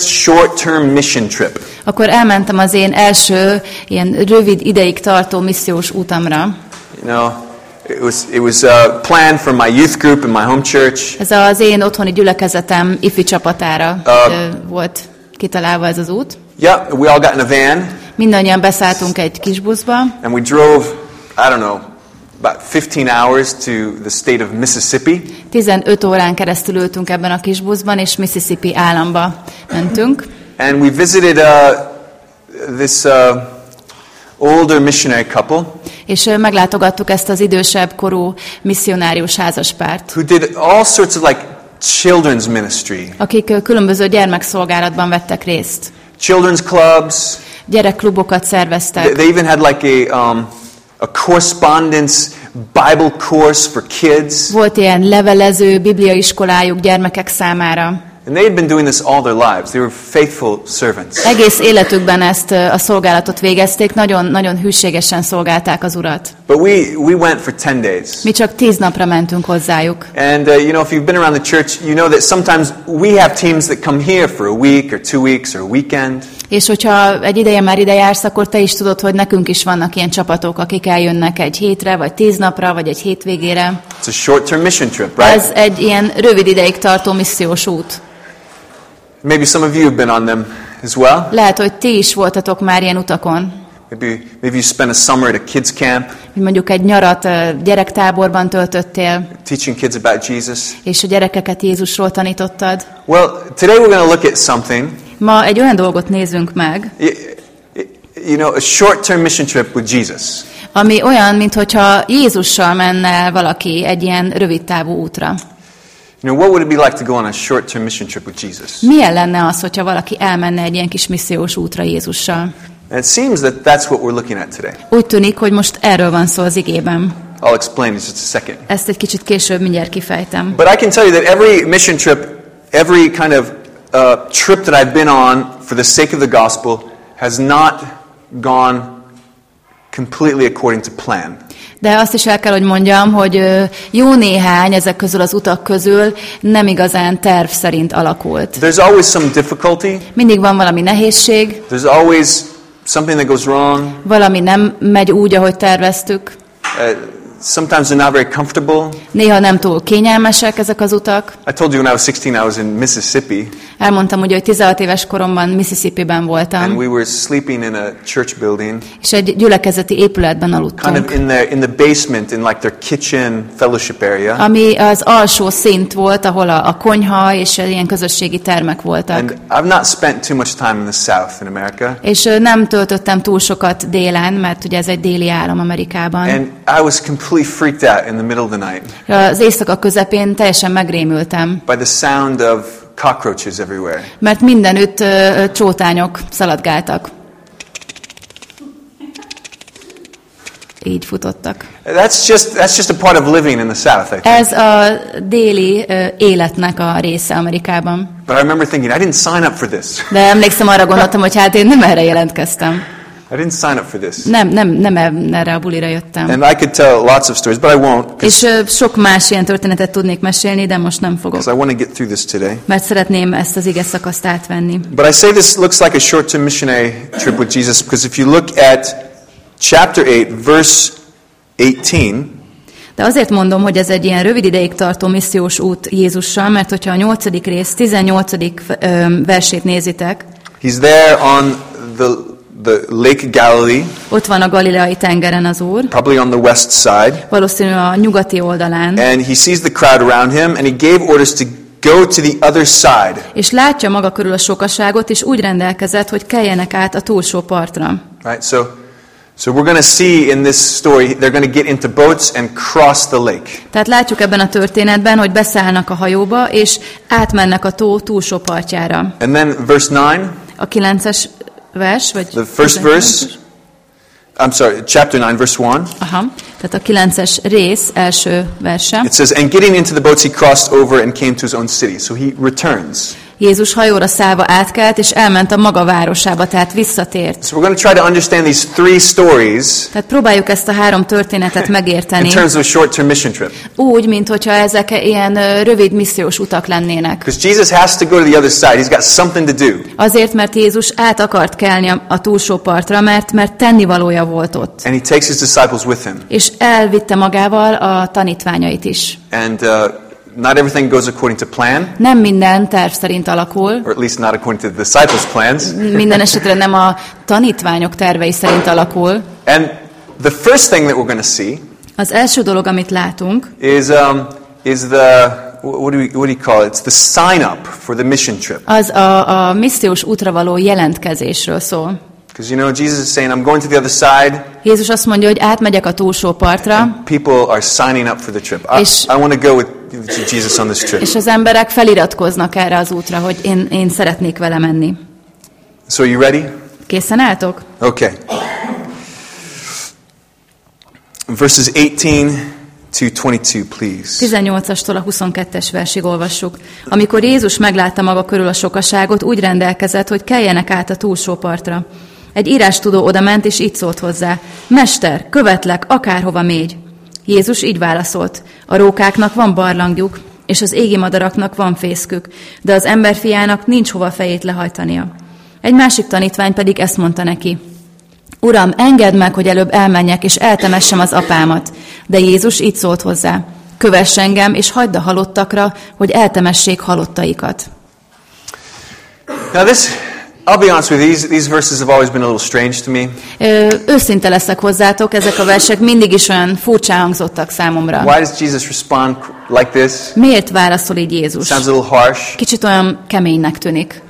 short-term mission trip. Akkor elmentem az én első ilyen rövid ideig tartó missziós utamra. You know, it was it was uh, planned for my youth group in my home church. Ez az én otthoni gyülekezetem ifi csapatára Uh, volt kitalálva ez az út. Yeah, we all got in a van Mindannyian beszálltunk egy kis buszba, and we drove. I don't know, about 15 hours to the state of Mississippi. 15 órán keresztül ültünk ebben a kis buszban, és Mississippi államba mentünk. And we visited uh, this uh, older missionary couple És ö, meglátogattuk ezt az idősebb korú misszionárius házaspárt, who did all sorts of like children's ministry, akik ö, különböző gyermekszolgálatban vettek részt. children's clubs. Gyerekklubokat They, szerveztek. they even had like a um, a correspondence Bible course for kids, Volt ilyen levelező bibliaiskolájuk gyermekek számára. And they had been doing this all their lives. They were faithful servants. Egész életükben ezt a szolgálatot végezték, nagyon-nagyon hűségesen szolgálták az Urat. But we we went for ten days. Mi csak tíz napra mentünk hozzájuk. And uh, you know, if you've been around the church, you know that sometimes we have teams that come here for a week or two weeks or a weekend. És hogyha egy ideje már ide jársz, akkor te is tudod, hogy nekünk is vannak ilyen csapatok, akik eljönnek egy hétre, vagy tíz napra, vagy egy hétvégére. It's a short-term mission trip, right? Ez egy ilyen rövid ideig tartó missziós út. Maybe some of you have been on them as well. Lehet, hogy ti is voltatok már ilyen utakon. Maybe maybe you spent a summer at a kids camp mondjuk egy nyarat gyerektáborban töltöttél, teaching kids about Jesus. és a gyerekeket Jézusról tanítottad. Well, today we're going to look at something. Ma egy olyan dolgot nézünk meg, You know, a short-term mission trip with Jesus. ami olyan, mintha Jézussal menne valaki egy ilyen rövid távú útra. You know, what would it be like to go on a short-term mission trip with Jesus? Milyen lenne az, hogyha valaki elmenne egy ilyen kis missziós útra Jézussal? And it seems that that's what we're looking at today. Úgy tűnik, hogy most erről van szó az igében. I'll explain in just a second. Ezt egy kicsit később mindjárt kifejtem. But I can tell you that every mission trip, every kind of uh, trip that I've been on for the sake of the gospel has not gone completely according to plan. De azt is el kell, hogy mondjam, hogy jó néhány ezek közül az utak közül nem igazán terv szerint alakult. There's always some difficulty. Mindig van valami nehézség, There's always something that goes wrong. valami nem megy úgy, ahogy terveztük. Uh, sometimes they're not very comfortable. Néha nem túl kényelmesek ezek az utak. I told you when I was 16, I was in Mississippi, Elmondtam ugye, hogy 16 éves koromban Mississippi-ben and voltam, we were sleeping in a church building, és egy gyülekezeti épületben kind aludtunk, of in the in the basement, in like their kitchen fellowship area. ami az alsó szint volt, ahol a, a konyha és ilyen közösségi termek voltak. And I've not spent too much time in the South in America, És nem töltöttem túl sokat délen, mert ugye ez egy déli állam Amerikában. and I was completely freaked out in the middle of the night Az éjszaka közepén teljesen megrémültem, by the sound of cockroaches everywhere. mert mindenütt ö, csótányok szaladgáltak. Így futottak. That's just that's just a part of living in the South, I think. Ez a déli ö, életnek a része Amerikában. But I remember thinking, I didn't sign up for this. De emlékszem, arra gondoltam, hogy hát én nem erre jelentkeztem. I didn't sign up for this. Nem, nem, nem erre a bulira jöttem. And I could tell lots of stories, but I won't És sok más ilyen történetet tudnék mesélni, de most nem fogok. I want to get through this today. Mert szeretném ezt az ige szakaszt átvenni. But I say this looks like a short-term missionary trip with Jesus because if you look at chapter 8, verse 18, De azért mondom, hogy ez egy ilyen rövid ideig tartó missziós út Jézussal, mert hogyha a 8. rész 18. ö, versét nézitek, he's there on the, the Lake Galilee, ott van a Galileai tengeren az Úr, probably on the west side, valószínűleg a nyugati oldalán, and he sees the crowd around him, and he gave orders to go to the other side. és látja maga körül a sokaságot, és úgy rendelkezett, hogy keljenek át a túlsó partra. Right? So, so we're going to see in this story, they're going to get into boats and cross the lake. Tehát látjuk ebben a történetben, hogy beszállnak a hajóba, és átmennek a tó túlsó partjára. And then verse 9, A 9-es vers, vagy... the first 19-es? verse, I'm sorry, chapter 9, verse 1. Aha, tehát a 9-es rész első verse. It says, And getting into the boats, he crossed over and came to his own city. So he returns. Jézus hajóra szállva átkelt, és elment a maga városába, tehát visszatért. So we're going to try to understand these three stories Tehát próbáljuk ezt a három történetet in megérteni, terms of a short-term mission trip. úgy, mint hogyha ezek ilyen ö, rövid missziós utak lennének. Because Jesus has to go to the other side. He's got something to do. Azért, mert Jézus át akart kelni a, a túlsó partra, mert, mert tennivalója volt ott. And he takes his disciples with him. És elvitte magával a tanítványait is. And uh, not everything goes according to plan, Nem minden terv szerint alakul, or at least not according to the disciples' plans. minden esetre nem a tanítványok tervei szerint alakul. And the first thing that we're going to see Az első dolog, amit látunk, is, um, is the, what do, we, what do you call it? It's the sign up for the mission trip. az a, a missziós útra való jelentkezésről szól. Because, you know, Jesus is saying, I'm going to the other side. Jézus azt mondja, hogy átmegyek a túlsó partra, People are signing up for the trip. I, I want to go with Jesus on this trip. és az emberek feliratkoznak erre az útra, hogy én, én szeretnék vele menni. So, you ready? Készen álltok? Okay. Verses 18 to 22, please. 18-astól a 22-es versig olvassuk. Amikor Jézus meglátta maga körül a sokaságot, úgy rendelkezett, hogy keljenek át a túlsó partra. Egy írástudó odament, és így szólt hozzá. Mester, követlek, akárhova mégy. Jézus így válaszolt. A rókáknak van barlangjuk, és az égi madaraknak van fészkük, de az emberfiának nincs hova fejét lehajtania. Egy másik tanítvány pedig ezt mondta neki. Uram, engedd meg, hogy előbb elmenjek, és eltemessem az apámat. De Jézus így szólt hozzá. Kövess engem, és hagyd a halottakra, hogy eltemessék halottaikat. Now, this, I'll be honest with you, these, these verses have always been a little strange to me. Ö, őszinte leszek hozzátok, ezek a versek mindig is olyan furcsán hangzottak számomra. Why does Jesus respond like this? Miért válaszol így Jézus? Sounds a little harsh. Kicsit olyan keménynek tűnik.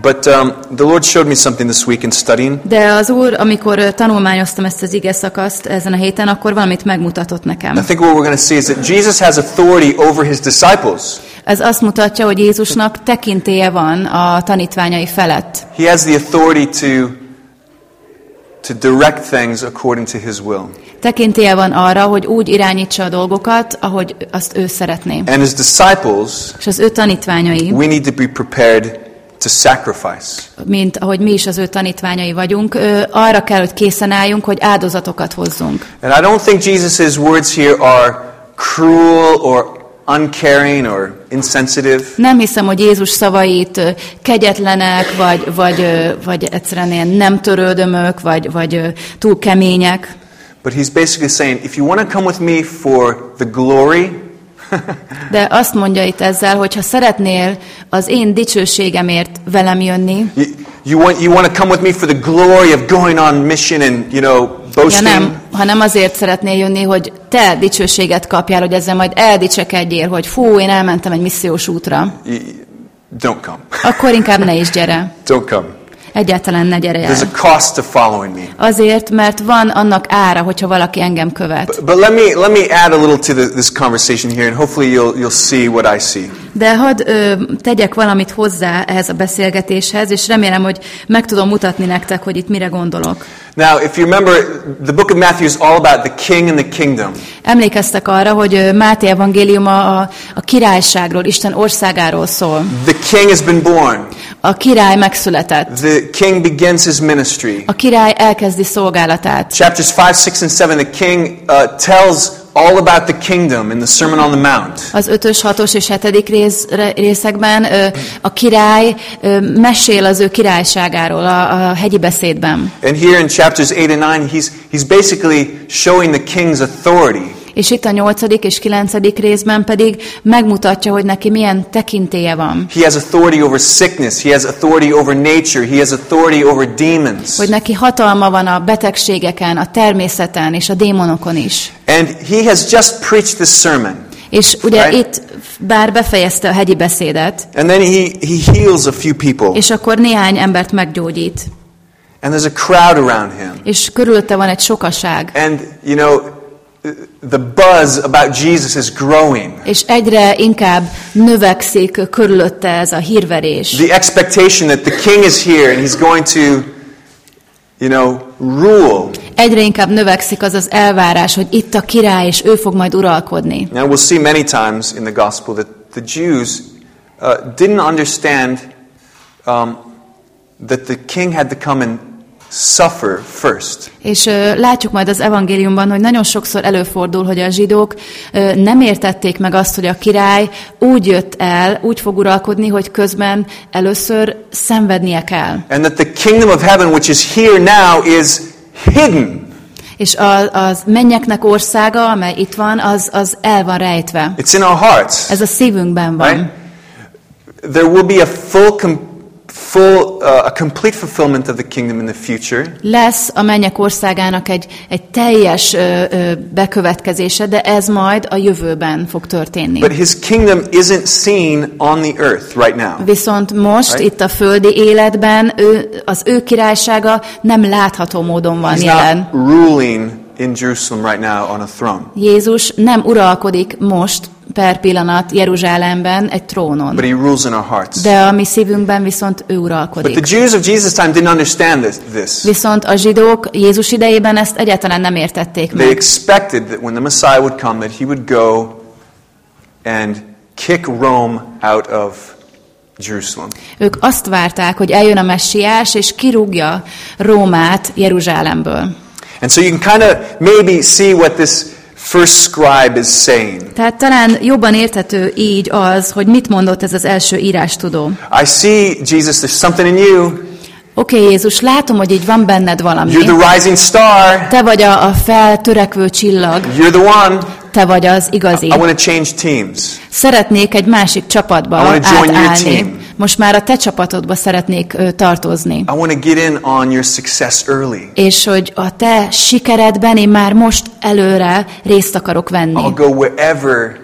But um, the Lord showed me something this week in studying. De az Úr, amikor tanulmányoztam ezt az ige szakaszt ezen a héten, akkor valamit megmutatott I nekem. think what we're going to see is that Jesus has authority over his disciples. Ez azt mutatja, hogy Jézusnak tekintélye van a tanítványai felett. He has the authority to, to direct things according to his will. Tekintélye van arra, hogy úgy irányítsa a dolgokat, ahogy azt ő szeretné. And as disciples, És az ő tanítványai, we need to be prepared to sacrifice. mint ahogy mi is az ő tanítványai vagyunk, arra kell, hogy készen álljunk, hogy áldozatokat hozzunk. And I don't think Jesus' words here are cruel or uncaring or insensitive. Nem hiszem, hogy Jézus szavait kegyetlenek, vagy, vagy, vagy egyszerűen ilyen nem törődömök, vagy, vagy túl kemények. But he's basically saying, if you want to come with me for the glory, De azt mondja itt ezzel, hogy ha szeretnél az én dicsőségemért velem jönni, you, you, want, you want to come with me for the glory of going on mission and, you know, ja boasting. nem, ha nem azért szeretnél jönni, hogy te dicsőséget kapjál, hogy ezzel majd eldicsekedjél, hogy fú, én elmentem egy missziós útra, You- don't come. akkor inkább ne is gyere. Don't come. Egyáltalán ne gyere There's el. a cost to following me. Azért, mert van annak ára, hogyha valaki engem követ. But let me, let me add a little to the, this conversation here, and hopefully you'll, you'll see what I see. De hadd ö, tegyek valamit hozzá ehhez a beszélgetéshez, és remélem, hogy meg tudom mutatni nektek, hogy itt mire gondolok. Now, if you remember, the book of Matthew is all about the king and the kingdom. Emlékeztek arra, hogy Máté evangéliuma a, a királyságról, Isten országáról szól. The king has been born. A király megszületett. The king begins his ministry. A király elkezdi szolgálatát. Chapters 5, 6, and 7, the king uh, tells all about the kingdom in the Sermon on the Mount. Az ötös, hatos és hetedik rész, re- részekben ö, a király ö, mesél az ő királyságáról a, a hegyi beszédben. And here in chapters 8 and 9, he's, he's basically showing the king's authority. És itt a nyolcadik és kilencedik részben pedig megmutatja, hogy neki milyen tekintélye van. He has authority over sickness. He has authority over nature. He has authority over demons. Hogy neki hatalma van a betegségeken, a természeten és a démonokon is. And he has just preached this sermon. És ugye Right. itt, bár befejezte a hegyi beszédet, And then he, he heals a few people. és akkor néhány embert meggyógyít, And there's a crowd around him. és körülötte van egy sokaság, And, you know, the buzz about Jesus is growing. és egyre inkább növekszik körülötte ez a hírverés. The expectation that the king is here and he's going to, you know, rule. Egyre inkább növekszik az az elvárás, hogy itt a király, és ő fog majd uralkodni. Now, we'll see many times in the gospel that the Jews uh, didn't understand um, that the king had to come and suffer first. És látjuk majd az evangéliumban, hogy nagyon sokszor előfordul, hogy a zsidók nem értették meg azt, hogy a király úgy jött el, úgy fog uralkodni, hogy közben először szenvednie kell. And that the kingdom of heaven, which is here now, is hidden. És a, az mennyeknek országa, amely itt van, az, az el van rejtve. It's in our hearts. Ez a szívünkben van. Right? There will be a full, full, uh, a complete fulfillment of the kingdom in the future. Lesz a mennyek országának egy, egy teljes ö, bekövetkezése, de ez majd a jövőben fog történni. But his kingdom isn't seen on the earth right now. Viszont most Right. itt a földi életben ő, az ő királysága nem látható módon van He's jelen. not ruling in Jerusalem right now on a throne. Jézus nem uralkodik most per pillanat Jeruzsálemben egy trónon, But he rules in our hearts. de a mi szívünkben viszont ő But uralkodik. the Jews of Jesus' time didn't understand this. this. Viszont a zsidók Jézus idejében ezt egyáltalán nem értették They meg. expected that when the Messiah would come, that he would go and kick Rome out of Jerusalem. Ők azt várták, hogy eljön a messiás, és kirúgja Rómát Jeruzsálemből. And so you can kind of maybe see what this first scribe is saying. Tehát talán jobban érthető így az, hogy mit mondott ez az első írástudó. I see, Jesus, there's something in you. Oké, okay, Jézus, látom, hogy így van benned valami. You're the rising star. Te vagy a, a feltörekvő csillag, You're the one. Te vagy az igazi. I want to change teams. Szeretnék egy másik csapatba átállni. Most már a te csapatodba szeretnék ö, tartozni. I want to get in on your success early. És hogy a te sikeredben én már most előre részt akarok venni. I'll go wherever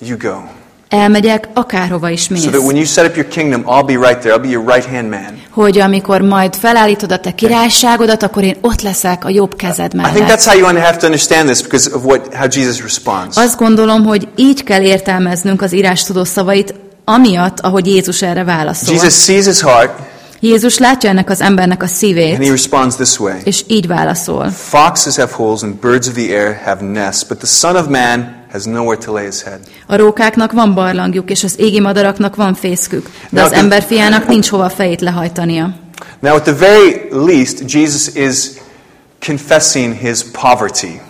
you go. Elmegyek, akárhova is So mész. that when you set up your kingdom, I'll be right there. I'll be your right hand man. Hogy amikor majd felállítod a te királyságodat, akkor én ott leszek a jobb kezed I think mellett. that's how you have to understand this because of what how Jesus responds. Azt gondolom, hogy így kell értelmeznünk az írástudó szavait, amiatt, ahogy Jézus erre válaszol. Jesus sees his heart Jézus látja ennek az embernek a and he szívét, responds this way. és így válaszol. Foxes have holes and birds of the air have nests, but the Son of Man has nowhere to lay his head. A rókáknak van barlangjuk, és az égi madaraknak van fészkük, de az emberfiának nincs hova fejét lehajtania. Now, at the very least, Jesus is confessing his poverty.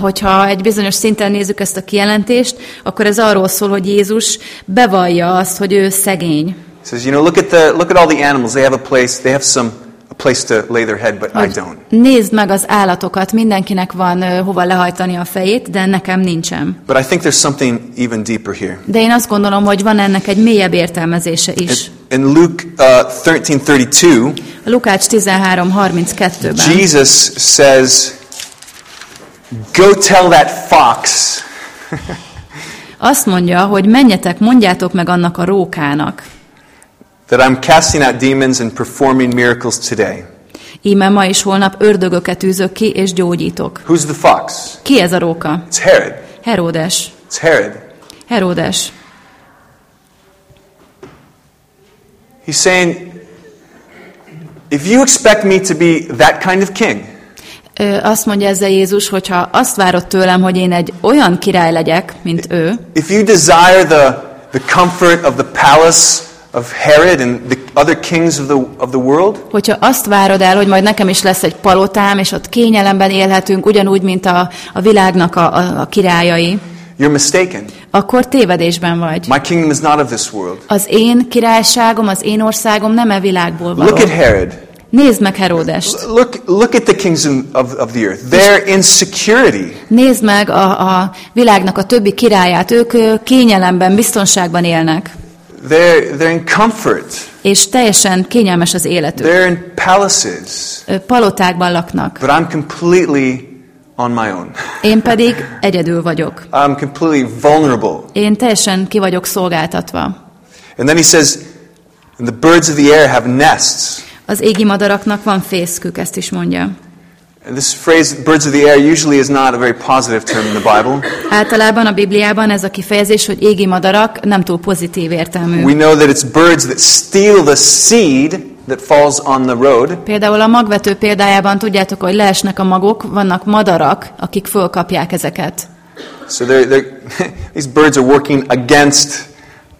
Hogyha egy bizonyos szinten nézzük ezt a kijelentést, akkor ez arról szól, hogy Jézus bevallja azt, hogy ő szegény. He says, you know, look at the look at all the animals. They have a place. They have some place to lay their head, but I don't. nézd meg az állatokat, mindenkinek van hova lehajtani a fejét, de nekem nincsen. But I think there's something even deeper here. De én azt gondolom, hogy van ennek egy mélyebb értelmezése is. In Luke uh, 13:32, A Lukács 13.32-ben Jesus says, "Go tell that fox azt mondja, hogy menjetek, mondjátok meg annak a rókának. That I'm casting out demons and performing miracles today." Íme ma és holnap ördögöket űzök ki, és gyógyítok. Who's the fox? Ki ez a róka? It's Herod. Heródes. It's Herod. Heródes. He's saying, if you expect me to be that kind of king, Ö, azt mondja ezzel Jézus, hogyha azt várod tőlem, hogy én egy olyan király legyek, mint ő, if you desire the, the comfort of the palace of Herod and the other kings of the, of the world, hogyha azt várod el, hogy majd nekem is lesz egy palotám, és ott kényelemben élhetünk, ugyanúgy, mint a, a világnak a, a, a királyai, you're mistaken. akkor tévedésben vagy. My kingdom is not of this world. Az én királyságom, az én országom nem e világból való. Look at Herod. Nézd meg Heródest. Look, look at the kings of, of the earth. They're in security. Nézd meg a, a világnak a többi királyát. Ők kényelemben, biztonságban élnek. They're, they're in comfort. És teljesen kényelmes az életük. They're in palaces. Palotákban laknak. But I'm completely on my own. Én pedig egyedül vagyok. I'm completely vulnerable. Én teljesen ki vagyok szolgáltatva. And then he says, the birds of the air have nests. Az égi madaraknak van fészkük, ezt is mondja. This phrase, birds of the air, usually is not a very positive term in the Bible. Általában a Bibliában ez a kifejezés, hogy égi madarak nem túl pozitív értelmű. We know that it's birds that steal the seed that falls on the road. Például a magvető példájában tudjátok, hogy leesnek a magok, vannak madarak, akik fölkapják ezeket. So they're, they're, these birds are working against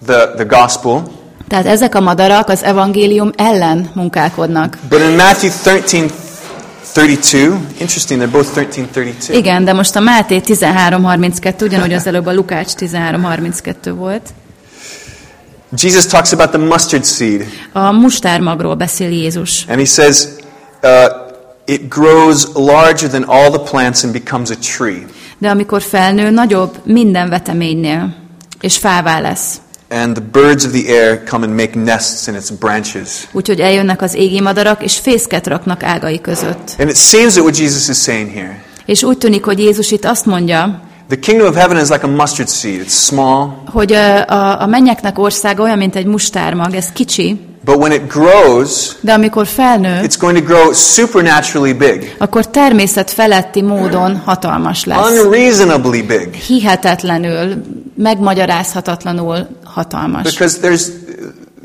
the, the gospel. Tehát ezek a madarak az evangélium ellen munkálkodnak. But in Matthew 13, 32, interesting, they're both 1332. Igen, de most a Máté 13.32, ugyanúgy az előbb a Lukács 13.32 volt. Jesus talks about the mustard seed. A mustármagról beszél Jézus. And he says, uh, it grows larger than all the plants and becomes a tree. De amikor felnő, nagyobb minden veteménynél, és fává lesz. And the birds of the air come and make nests in its branches. Úgyhogy eljönnek az égi madarak, és fészket raknak ágai között. And it seems that what Jesus is saying here, És úgy tűnik, hogy Jézus itt azt mondja, the kingdom of heaven is like a mustard seed. It's small, hogy ö, a, a mennyeknek országa olyan, mint egy mustármag, ez kicsi, but when it grows, de amikor felnő, it's going to grow supernaturally big, akkor természet feletti módon hatalmas lesz. unreasonably big. Hihetetlenül, megmagyarázhatatlanul hatalmas. Because there's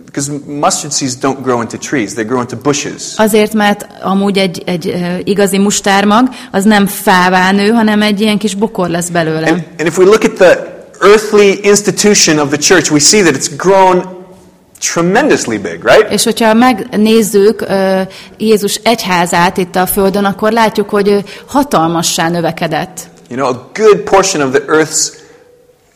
because mustard seeds don't grow into trees; they grow into bushes. Azért, mert amúgy egy, egy igazi mustármag, az nem fává nő, hanem egy ilyen kis bokor lesz belőle. And, and if we look at the earthly institution of the church, we see that it's grown tremendously big, right? És hogyha megnézzük ö, Jézus egyházát itt a Földön, akkor látjuk, hogy hatalmassá növekedett. You know, a good portion of the earth's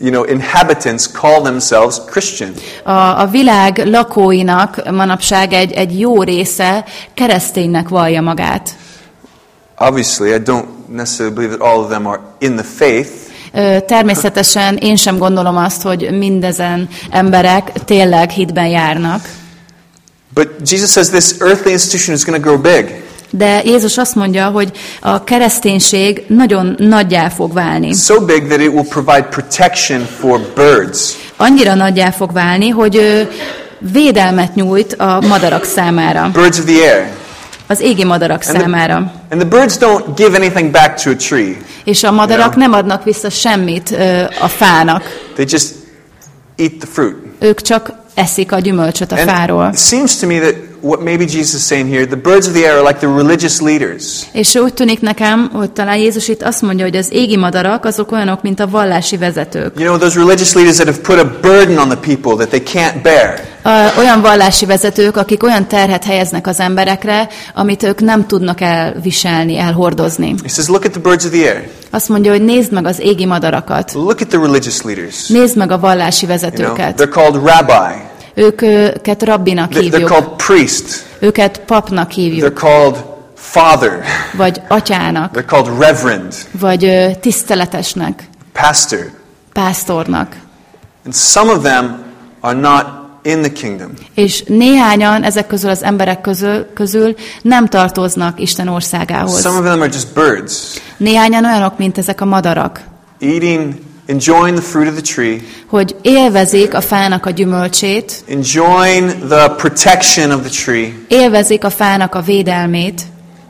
you know, inhabitants call themselves Christian. A, a világ lakóinak manapság egy, egy jó része kereszténynek vallja magát. Obviously, I don't necessarily believe that all of them are in the faith, Természetesen én sem gondolom azt, hogy mindezen emberek tényleg hitben járnak. but Jesus says this earthly institution is going to grow big. De Jézus azt mondja, hogy a kereszténység nagyon nagyjá fog válni. So big that it will provide protection for birds. Annyira nagyjá fog válni, hogy védelmet nyújt a madarak számára, Birds of the air. az égi madarak And the, számára. and the birds don't give anything back to a tree. És a madarak Yeah. nem adnak vissza semmit ö, a fának. They just eat the fruit. Ők csak eszik a gyümölcsöt a And fáról. it seems to me that what maybe Jesus is saying here, the birds of the air are like the religious leaders. És úgy tűnik nekem, hogy talán Jézus itt azt mondja, hogy az égi madarak azok olyanok, mint a vallási vezetők. You know, those religious leaders that have put a burden on the people that they can't bear. A, olyan vallási vezetők, akik olyan terhet helyeznek az emberekre, amit ők nem tudnak elviselni, elhordozni. He says, look at the birds of the air. Azt mondja, hogy nézd meg az égi madarakat. Look at the religious leaders. Nézd meg a vallási You know, vezetőket. they're called rabbi. Ők őket rabbinak They- They're hívjuk. called priest. Őket papnak They're hívjuk. called father. Vagy atyának. They're called reverend, Vagy tiszteletesnek. pastor. Pásztornak. And some of them are not in the kingdom. És néhányan ezek közül az emberek közül, közül nem tartoznak Isten országához. Some of them are just birds, Néhányan olyanok, mint ezek a madarak, eating, enjoying the fruit of the tree, hogy élvezik a fának a gyümölcsét, enjoying the protection of the tree, élvezik a fának a védelmét,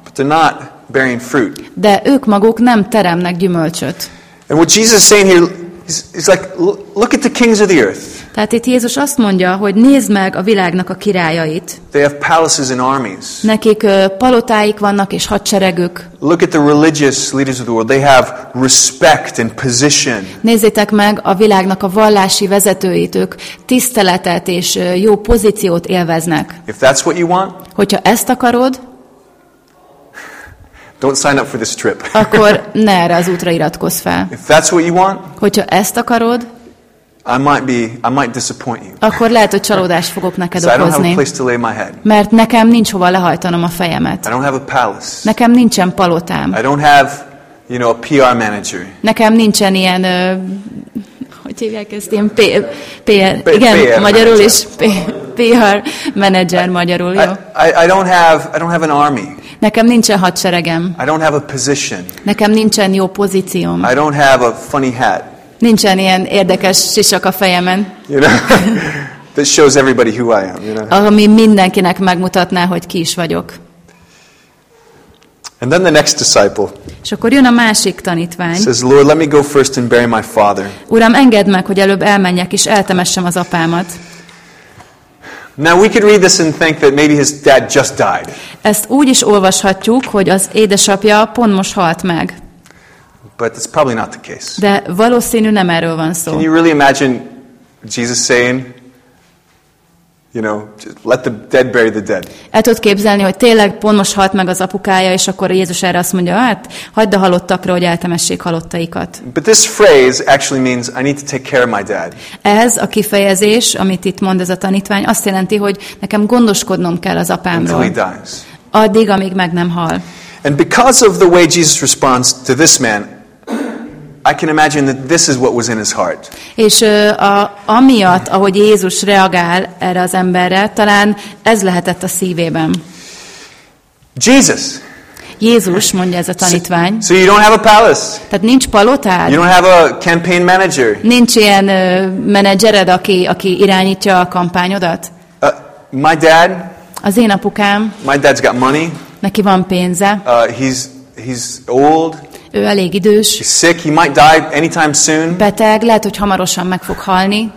but they're not bearing fruit. de ők maguk nem teremnek gyümölcsöt. And what Jesus is saying here is like, look at the kings of the earth. Tehát itt Jézus azt mondja, hogy nézd meg a világnak a királyait. They have palaces and armies. Nekik palotáik vannak és hadseregük. Look at the religious leaders of the world. They have respect and position. Nézzétek meg a világnak a vallási vezetőit, ők tiszteletet és jó pozíciót élveznek. If that's what you want, Hogyha ezt akarod, don't sign up for this trip. akkor ne erre az útra iratkozz fel. If that's what you want, Hogyha ezt akarod, I might be, I might disappoint you. akkor lehet, hogy csalódást fogok neked So I don't have a okozni. place to lay my head. Mert nekem nincs hova lehajtanom a fejemet. I don't have a palace. Nekem nincsen palotám. I don't have, you know, a PR manager. Nekem nincsen ilyen, ö, hogy hívják ezt, ilyen P, P- igen, magyarul is, P, PR menedzser magyarul, jó? I, I don't have, I don't have an army. Nekem nincsen hadseregem, I don't have a position. nekem nincsen jó pozícióm, I don't have a funny hat. nincsen ilyen érdekes sisak a fejemen, You know, that shows everybody who I am. You know. ami mindenkinek megmutatná, hogy ki is vagyok. And then the next disciple És akkor jön a másik tanítvány. says, Lord, let me go first and bury my father. Uram, engedd meg, hogy előbb elmenjek és eltemessem az apámat. Now we could read this and think that maybe his dad just died. Ezt úgy is olvashatjuk, hogy az édesapja pont most halt meg. But that's probably not the case. De valószínű nem erről van szó. Can you really imagine Jesus saying, You know, just let the dead bury the dead. El tudod képzelni, hogy tényleg pont most halt meg az apukája, és akkor Jézus erre azt mondja, hát hagyd a halottakra, hogy eltemessék halottaikat. But this phrase actually means I need to take care of my dad. Ez a kifejezés, amit itt mond ez a tanítvány, azt jelenti, hogy nekem gondoskodnom kell az until he apámról. dies. Addig, amíg meg nem hal. And because of the way Jesus responds to this man, I can imagine that this is what was in his heart. És a, amiatt, ahogy Jézus reagál erre az emberre, talán ez lehetett a szívében. Jesus. Jézus, mondja ez a tanítvány, So you don't have a palace. tehát nincs palotád, You don't have a campaign manager. nincs ilyen ö, menedzsered, aki, aki irányítja a kampányodat. Uh, my dad, Az én apukám, my dad's got money. neki van pénze, Uh, he's he's old. Ő elég idős, He's sick. He might die anytime soon. beteg, lehet, hogy hamarosan meg fog halni.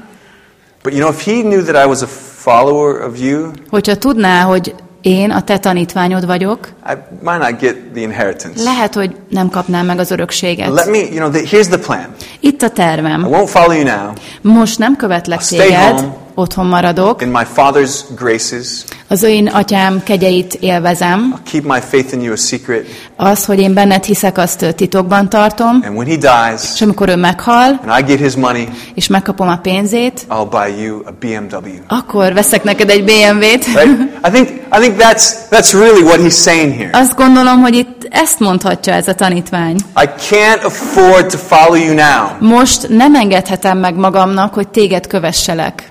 But you know, if he knew that I was a follower of you, Hogyha tudná, hogy én a te tanítványod vagyok, I might not get the inheritance. lehet, hogy nem kapnám meg az Let örökséget. me, you know, the, here's the plan. Itt a I tervem. won't follow you now. Most nem követlek I'll stay téged, home. Otthon maradok, In my Father's graces, az én atyám kegyeit élvezem, I'll keep my faith in you a secret. az, hogy én benned hiszek, azt titokban tartom, And when he dies, és amikor ő meghal, and I get his money, és megkapom a pénzét, I'll buy you a BMW. akkor veszek neked egy BMW-t. Right? I think I think that's that's really what he's saying here. Azt gondolom, hogy itt ezt mondhatja ez a tanítvány. I can't afford to follow you now Most nem engedhetem meg magamnak, hogy téged kövesselek.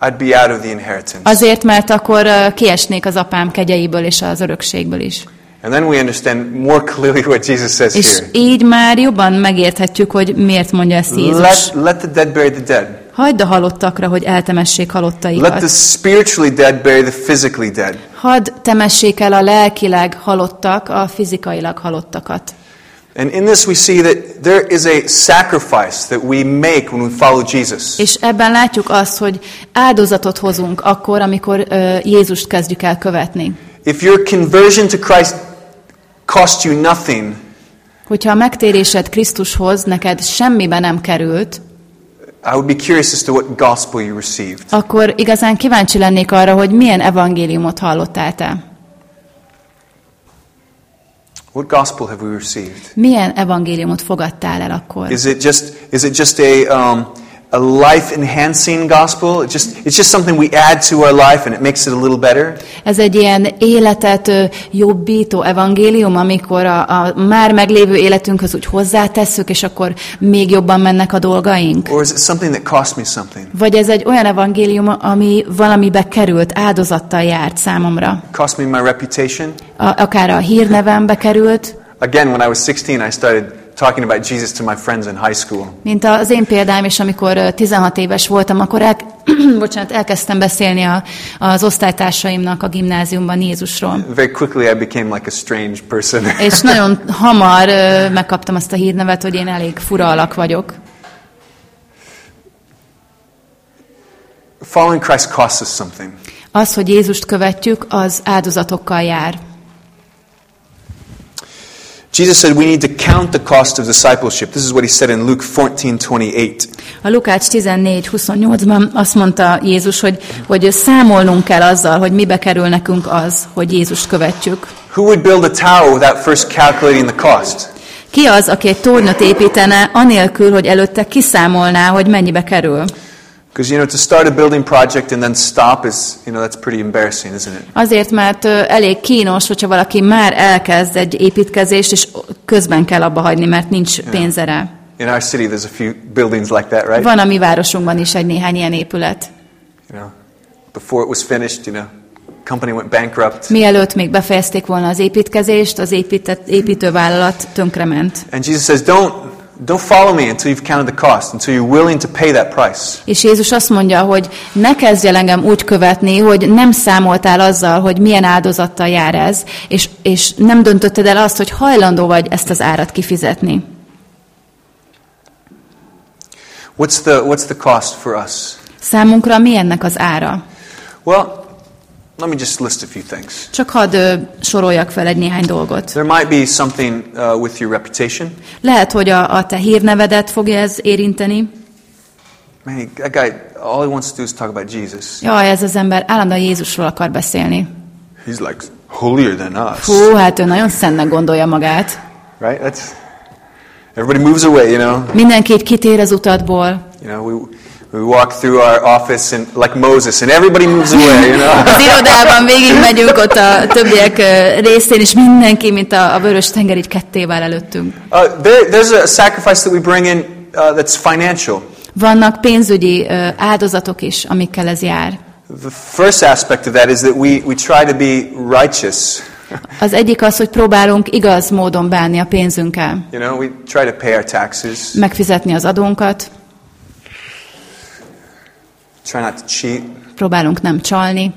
I'd be out of the inheritance. Azért, mert akkor kiesnék az apám kegyeiből és az örökségből is. And then we understand more clearly what Jesus says És here. így már jobban megérthetjük, hogy miért mondja ezt Jézus. Let, let the dead bury the dead. Hagyd a halottakra, hogy eltemessék Let the halottaikat. spiritually dead bury the physically dead. Hadd temessék el a lelkileg halottak a fizikailag halottakat. And in this we see that there is a sacrifice that we make when we follow Jesus. És ebben látjuk azt, hogy áldozatot hozunk akkor, amikor ö, Jézust kezdjük el követni. If your conversion to Christ cost you nothing, Hogyha a megtérésed Krisztushoz neked semmibe nem került, I would be curious as to what gospel you received. akkor igazán kíváncsi lennék arra, hogy milyen evangéliumot hallottál te. What gospel have we received? Milyen evangéliumot fogadtál el akkor? Is it just is it just a um, a life enhancing gospel? It just it's just something we add to our life and it makes it a little better. Ez egy ilyen életet jobbító evangélium, amikor a, a már meglévő életünkhöz úgy hozzátesszük, és akkor még jobban mennek a dolgaink? Or is it something that cost me something? Vagy ez egy olyan evangélium, ami valamibe került, áldozattal járt számomra? Cost me my reputation? A, akár a hírnevembe került, Again, when I was 16, I started talking about Jesus to my friends in high school. mint az én példám is, amikor ö, 16 éves voltam, akkor el, bocsánat, elkezdtem beszélni a, az osztálytársaimnak a gimnáziumban Jézusról. Very quickly, I became like a strange person. És nagyon hamar megkaptam azt a hírnevet, hogy én elég fura alak vagyok. Following Christ costs us something. Az, hogy Jézust követjük, az áldozatokkal jár. Jesus said we need to count the cost of discipleship. This is what he said in Luke 14:28. A Lukács 14.28-ban azt mondta Jézus, hogy, hogy számolnunk kell azzal, hogy mibe kerül nekünk az, hogy Jézust követjük. Who would build a tower without first calculating the cost? Ki az, aki egy tornyot építene, anélkül, hogy előtte kiszámolná, hogy mennyibe kerül? Because you know, to start a building project and then stop is, you know, that's pretty embarrassing, isn't it? Azért, mert elég kínos, hogyha valaki már elkezd egy építkezést, és közben kell abba hagyni, mert nincs pénze rá. In our city, there's a few buildings like that, right? Van a mi városunkban is egy néhány ilyen épület. You know, before it was finished, you know, company went bankrupt. Mielőtt még befejezték volna az építkezést, az épített, építővállalat tönkrement. And Jesus says, don't, don't follow me until you've counted the cost, until you're willing to pay that price. És Jézus azt mondja, hogy ne kezdj el engem úgy követni, hogy nem számoltál azzal, hogy milyen áldozattal jár ez, és, és nem döntötted el azt, hogy hajlandó vagy ezt az árat kifizetni. What's the, what's the cost for us? Számunkra mi ennek az ára? Well, let me just list a few things. Csak hadd ö, soroljak fel egy néhány dolgot. There might be something uh, with your reputation. Lehet, hogy a, a te hírnevedet fogja ez érinteni, Man, that guy, all he wants to do is talk about Jesus. Jaj, ez az ember állandóan Jézusról akar beszélni. He's like holier than us. Fú, hát ő nagyon szennek gondolja magát. Right? That's everybody moves away, you know. Mindenki kitér az utatból. You know, we we walk through our office and like Moses and everybody moves away, you know. Az irodában végig megyünk ott a többiek részén, és mindenki, mint a, a vörös tenger, így ketté vál előttünk. Uh, there, there's a sacrifice that we bring in uh, that's financial. Vannak pénzügyi ö, áldozatok is, amikkel ez jár. The first aspect of that is that we, we try to be righteous. Az egyik az, hogy próbálunk igaz módon bánni a pénzünkkel, You know, we try to pay our taxes, megfizetni az adónkat, try not to cheat. próbálunk nem csalni,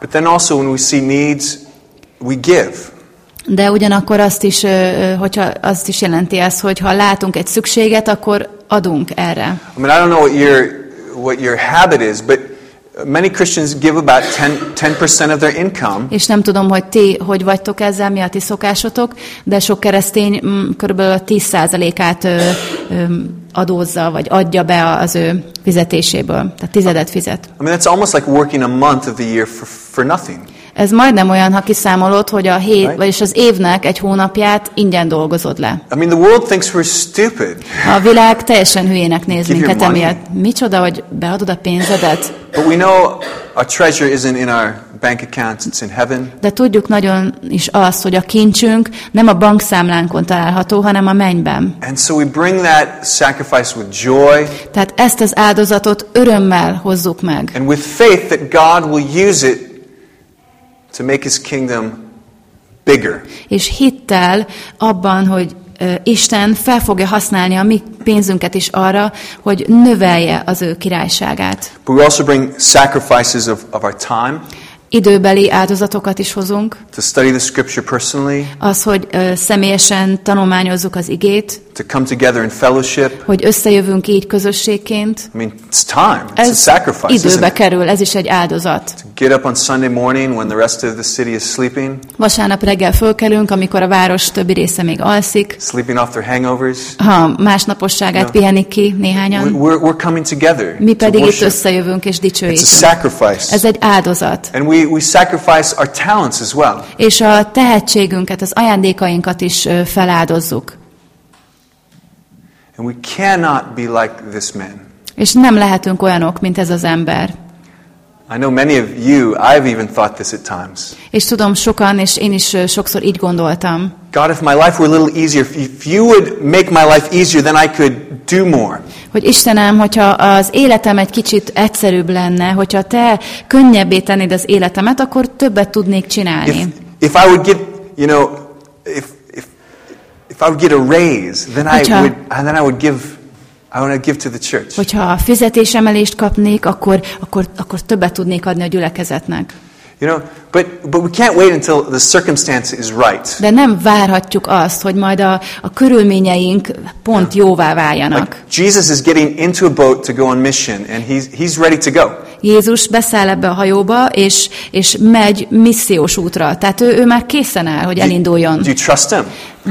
But then also when we see needs, we give. de ugyanakkor azt is, hogyha azt is jelenti ez, hogy ha látunk egy szükséget, akkor adunk erre. I mean, I don't know what your, what your habit is, but many Christians give about 10, 10% of their income És nem tudom, hogy ti hogy vagytok ezzel, mi a ti szokásotok, de sok keresztény mm, körülbelül a 10%-át ö, ö, adózza, vagy adja be az ő fizetéséből. Tehát tizedet fizet. I mean, that's almost like working a month of the year for, for nothing. Ez majdnem olyan, ha kiszámolod, hogy a hét, Right. vagyis az évnek egy hónapját ingyen dolgozod le. I mean, the world thinks we're stupid, A világ teljesen hülyének néz Give minket emiatt. Micsoda, hogy beadod a pénzedet? but we know our treasure isn't in our bank accounts, it's in heaven. De tudjuk nagyon is azt, hogy a kincsünk nem a bankszámlánkon található, hanem a mennyben. And so we bring that sacrifice with joy Tehát ezt az áldozatot örömmel hozzuk meg. and with faith that God will use it to make his kingdom bigger. És hittel abban, hogy Isten fel fogja használni a mi pénzünket is arra, hogy növelje az ő királyságát. But we also bring sacrifices of, of our time Időbeli áldozatokat is hozunk. to study the scripture personally, Az, hogy ö, személyesen tanulmányozzuk az igét, to come together in fellowship. hogy összejövünk így közösségként. I mean, it's time. It's a Ez sacrifice. Isn't időbe kerül, ez is egy áldozat. Get up on Sunday morning when the rest of the city is sleeping, Vasárnap reggel fölkelünk, amikor a város többi része még alszik. sleeping off their hangovers. Ha másnaposságát Ja. pihenik ki néhányan, We're, we're coming together mi to pedig itt worship. összejövünk és It's a dicsőítünk. sacrifice. Ez egy áldozat. And we, we sacrifice our talents as well. És a tehetségünket, az ajándékainkat is feláldozzuk. And we cannot be like this man. És nem lehetünk olyanok, mint ez az ember. I know many of you, I've even thought this at times. És tudom sokan, és én is sokszor így gondoltam, God, if my life were a little easier, if- you would make my life easier, then I could do more. hogy Istenem, hogyha az életem egy kicsit egyszerűbb lenne, hogyha te könnyebbé tennéd az életemet, akkor többet tudnék csinálni. If, if I would get, you know, if, if, if I would get a raise, then I Hogyha- would, and then I would give, I want to give to the church. Hogyha a fizetésemelést kapnék, akkor, akkor, akkor többet tudnék adni a gyülekezetnek. You know, but, but we can't wait until the circumstance is right. De nem várhatjuk azt, hogy majd a, a körülményeink pont jóvá váljanak. Like Jesus is getting into a boat to go on mission, and he's, he's ready to go. Jézus beszáll ebbe a hajóba, és, és megy missziós útra. Tehát ő, ő már készen áll, hogy elinduljon. Do you trust him?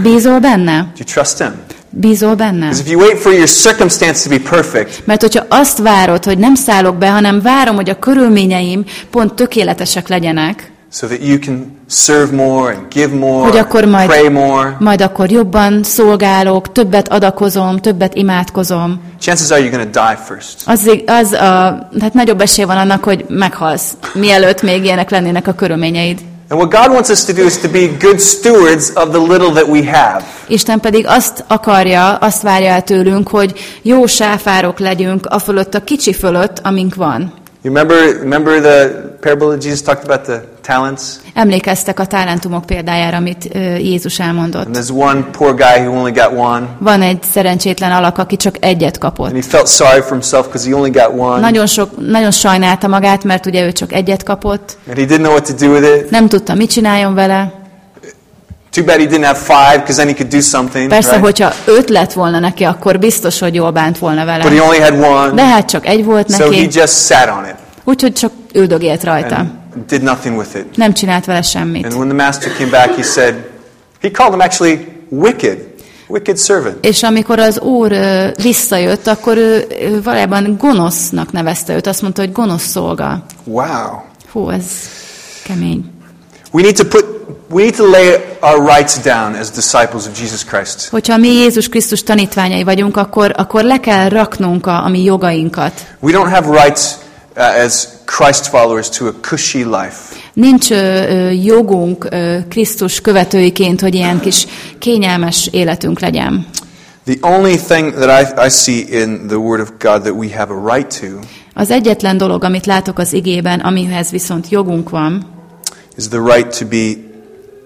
Bízol benne? Do you trust him? Bízol benne? Because if you wait for your circumstance to be perfect, Mert hogyha azt várod, hogy nem szállok be, hanem várom, hogy a körülményeim pont tökéletesek legyenek, so that you can serve more and give more, hogy akkor majd, pray more, majd akkor jobban szolgálok, többet adakozom, többet imádkozom. chances are you're going to die first. Az, az a, hát nagyobb esély van annak, hogy meghalsz, mielőtt még ilyenek lennének a körülményeid. And what God wants us to do is to be good stewards of the little that we have. Isten pedig azt akarja, azt várja el tőlünk, hogy jó sáfárok legyünk a fölött, a kicsi fölött, amink van. You remember, remember the parable that Jesus talked about the talents? Emlékeztek a talentumok példájára, amit Jézus elmondott. And there's one poor guy who only got one, Van egy szerencsétlen alak, aki csak egyet kapott. and he felt sorry for himself because he only got one, Nagyon, sok, nagyon sajnálta magát, mert ugye ő csak egyet kapott. and he didn't know what to do with it. Nem tudta, mit csináljon vele. Too bad he didn't have five because then he could do something. Persze, right? hogyha öt lett volna neki, akkor biztos, hogy jól bánt volna But he vele. only had one, De hát csak egy volt so he neki, just sat on it úgyhogy csak üldögélt rajta. and did nothing with it. Nem csinált vele semmit. And when the master came back, he said, he called him actually wicked. wicked servant. És amikor az úr ö, visszajött, akkor ő, ő valójában gonosznak nevezte őt. Azt mondta, hogy gonosz szolga. Wow. Hú, ez kemény. We need to put we need to lay our rights down as disciples of Jesus Christ. Hogyha mi Jézus Krisztus tanítványai vagyunk, akkor, akkor le kell raknunk a, a mi jogainkat. We don't have rights uh, as Christ followers to a cushy life. Nincs ö, jogunk ö, Krisztus követőiként, hogy ilyen kis kényelmes életünk legyen. The only thing that I, I see in the Word of God that we have a right to Az egyetlen dolog, amit látok az igében, amihez viszont jogunk van, is the right to be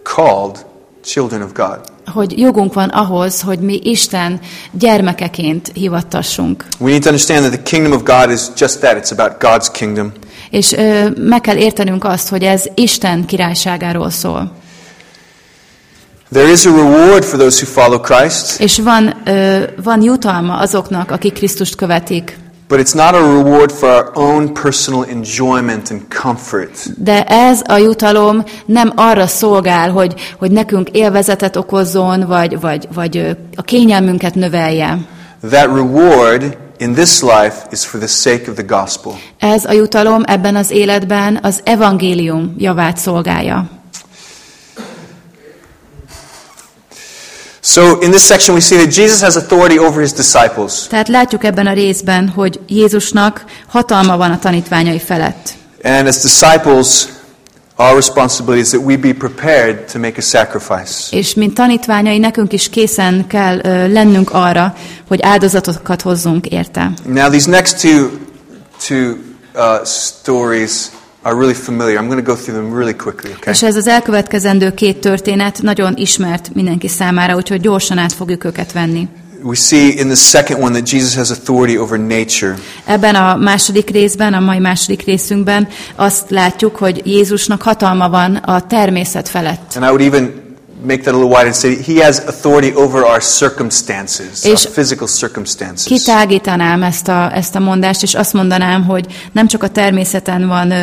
called children of God. hogy jogunk van ahhoz, hogy mi Isten gyermekeként hivattassunk. We need to understand that the kingdom of God is just that. It's about God's kingdom. És ö, meg kell értenünk azt, hogy ez Isten királyságáról szól. There is a reward for those who follow Christ, És van, ö, van jutalma azoknak, akik Krisztust követik. But it's not a reward for our own personal enjoyment and comfort. De ez a jutalom nem arra szolgál, hogy, hogy nekünk élvezetet okozzon, vagy, vagy, vagy a kényelmünket növelje. That reward in this life is for the sake of the gospel. Ez a jutalom ebben az életben az evangélium javát szolgálja. So in this section we see that Jesus has authority over his disciples. Tehát látjuk ebben a részben, hogy Jézusnak hatalma van a tanítványai felett. And as disciples, our responsibility is that we be prepared to make a sacrifice. És mint tanítványai nekünk is készen kell ö, lennünk arra, hogy áldozatokat hozzunk érte. Now these next two two uh, stories are really familiar. I'm going to go through them really quickly, okay? És ez az elkövetkezendő két történet nagyon ismert mindenki számára, úgyhogy gyorsan át fogjuk őket venni. We see in the second one that Jesus has authority over nature. Ebben a második részben, a mai második részünkben azt látjuk, hogy Jézusnak hatalma van a természet felett. And I would even make that a little wider and say he has authority over our circumstances, És our physical circumstances. Kitágítanám ezt a, ezt a mondást, és azt mondanám, hogy nem csak a természeten van,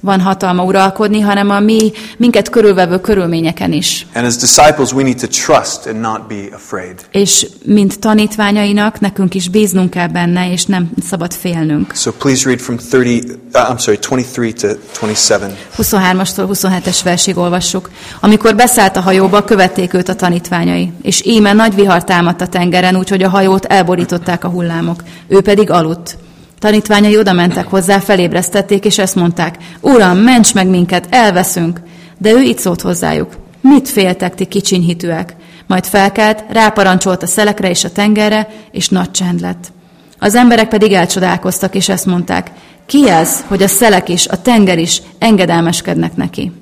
van hatalma uralkodni, hanem a mi, minket körülvevő körülményeken is. And as disciples, we need to trust and not be afraid. És mint tanítványainak nekünk is bíznunk kell benne, és nem szabad félnünk. So please read from 30, uh, I'm sorry, 23 to 27. 23-astól 27-es versig olvassuk. Amikor beszállt a hajóba, követték őt a tanítványai, és íme nagy vihar támadt a tengeren, úgyhogy a hajót elborították a hullámok. Ő pedig aludt. Tanítványai oda mentek hozzá, felébresztették, és ezt mondták, Uram, ments meg minket, elveszünk. De ő így szólt hozzájuk, mit féltek ti kicsinyhitűek? Majd felkelt, ráparancsolt a szelekre és a tengerre, és nagy csend lett. Az emberek pedig elcsodálkoztak, és ezt mondták, ki ez, hogy a szelek is, a tenger is engedelmeskednek neki?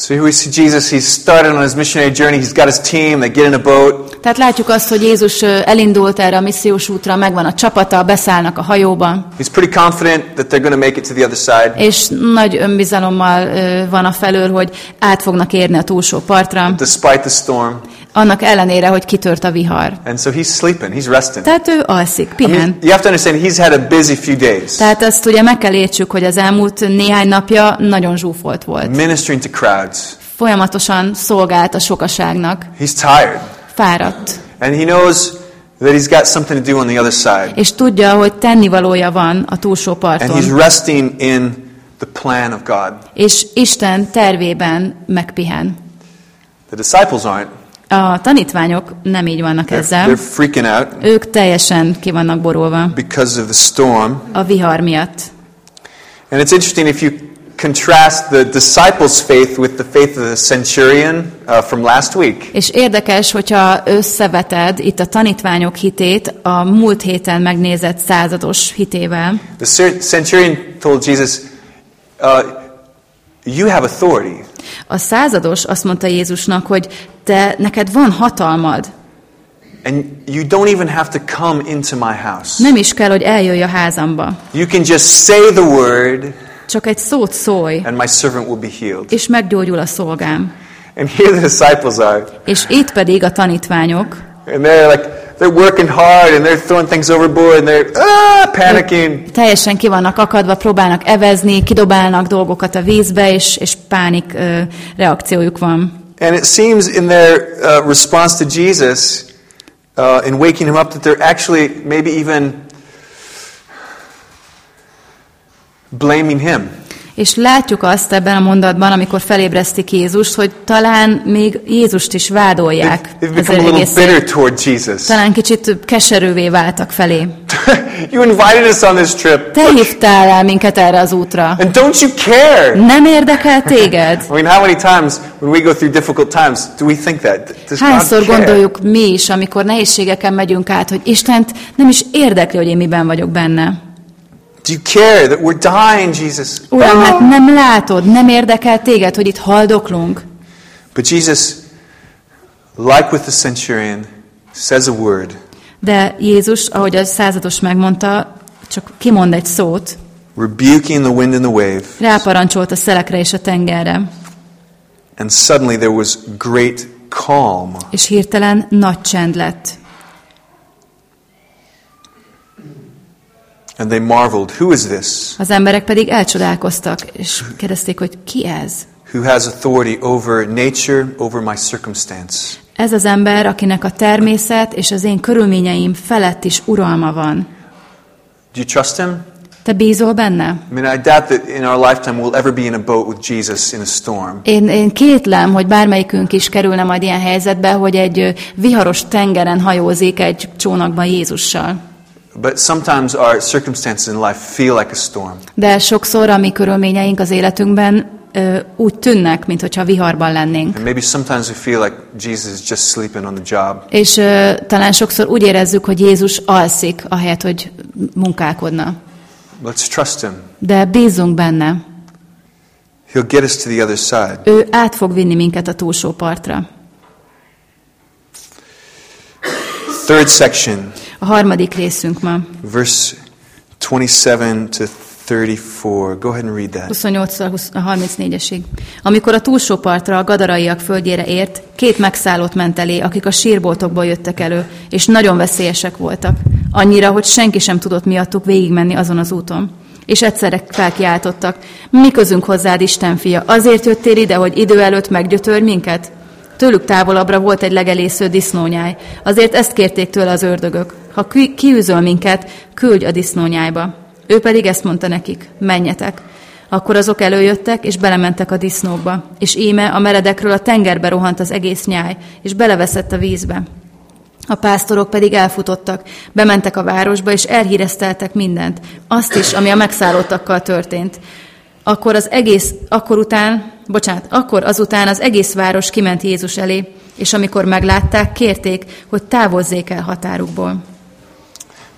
So here we see Jesus, he's started on his missionary journey. He's got his team, they get in a boat. Tehát látjuk azt, hogy Jézus elindult erre a missziós útra, megvan a csapata, beszállnak a hajóba, He's pretty confident that they're going to make it to the other side. és nagy önbizalommal van a felől, hogy át fognak érni a túlsó partra, Despite the storm. Annak ellenére, hogy kitört a vihar. And so he's sleeping, he's resting. Tehát ő alszik, I pihen. mean, you have to understand, he's had a busy few days. Tehát azt ugye meg kell értsük, hogy az elmúlt néhány napja nagyon zsúfolt volt. Ministering to crowds. Folyamatosan szolgált a sokaságnak, He's tired. fáradt. And he knows that he's got something to do on the other side. És tudja, hogy tennivalója van a túlsó And he's parton. resting in the plan of God. És Isten tervében megpihen. The disciples aren't. A tanítványok nem így vannak They're, ezzel. they're freaking out Ők teljesen ki vannak borulva because of the storm. a vihar miatt. And it's interesting if you contrast the disciples' faith with the faith of the centurion uh, from last week. És érdekes, hogyha összeveted itt a tanítványok hitét a múlt héten megnézett százados hitével. The centurion told Jesus, uh, You have authority. A százados azt mondta Jézusnak, hogy te neked van hatalmad. And you don't even have to come into my house. Nem is kell, hogy eljöjj a házamba. You can just say the word, Csak egy szót szólj, and my servant will be healed. és meggyógyul a szolgám. And here the disciples are. És itt pedig a tanítványok, And they're like, they're working hard and they're throwing things overboard and they're ah, panicking. teljesen ki vannak akadva, próbálnak evezni, kidobálnak dolgokat a vízbe, és, és pánik ö, reakciójuk van. And it seems in their uh, response to Jesus, uh, in waking him up, that they're actually maybe even blaming him. És látjuk azt ebben a mondatban, amikor felébresztik Jézust, hogy talán még Jézust is vádolják. They've. Talán kicsit keserűvé váltak felé. you invited us on this trip, Te hívtál el minket erre az útra. and don't you care? Nem érdekel téged? I mean, how many times when we go through difficult times do we think that? Does Hányszor gondoljuk mi is, amikor nehézségeken megyünk át, hogy Istent nem is érdekli, hogy én miben vagyok benne. Do you care that we're dying, Jesus? Uram, hát Ah! nem látod, nem érdekel téged, hogy itt haldoklunk. But Jesus, like with the centurion, says a word, De Jézus, ahogy a százados megmondta, csak kimond egy szót, rebuking the wind and the wave, ráparancsolt a szelekre és a tengerre, and suddenly there was great calm. és hirtelen nagy csend lett. And they marveled, Who is this? Az emberek pedig elcsodálkoztak, és kérdezték, hogy ki ez? Who has authority over nature, over my circumstance? Ez az ember, akinek a természet és az én körülményeim felett is uralma van. Do you trust him? Te bízol benne? I mean, I doubt that in our lifetime we'll ever be in a boat with Jesus in a storm. Én, én kétlem, hogy bármelyikünk is kerülne majd ilyen helyzetbe, hogy egy viharos tengeren hajózik egy csónakban Jézussal. But sometimes our circumstances in life feel like a storm. De sokszor a mi körülményeink az életünkben ö, úgy tűnnek, mintha viharban lennénk. And maybe sometimes we feel like Jesus is just sleeping on the job. És ö, talán sokszor úgy érezzük, hogy Jézus alszik, ahelyett, hogy munkálkodna. Let's trust him. De bízunk benne. He'll get us to the other side. Ő át fog vinni minket a túlsó partra. Third section, A harmadik részünk ma. verse 27 to 34. Go ahead and read that. 28 a 34-esig. Amikor a túlsó partra a gadaraiak földjére ért, két megszállott ment elé, akik a sírboltokból jöttek elő, és nagyon veszélyesek voltak. Annyira, hogy senki sem tudott miattuk végigmenni azon az úton. És egyszerre felkiáltottak, mi közünk hozzád, Isten fia, azért jöttél ide, hogy idő előtt meggyötörj minket? Tőlük távolabbra volt egy legelésző disznónyáj, azért ezt kérték tőle az ördögök. Ha ki- kiűzöl minket, küldj a disznónyájba. Ő pedig ezt mondta nekik, menjetek. Akkor azok előjöttek, és belementek a disznókba. És íme a meredekről a tengerbe rohant az egész nyáj, és beleveszett a vízbe. A pásztorok pedig elfutottak, bementek a városba, és elhírezteltek mindent, azt is, ami a megszállottakkal történt. Akkor az egész, akkor után, bocsánat, akkor azután az egész város kiment Jézus elé, és amikor meglátták, kérték, hogy távozzék el határukból.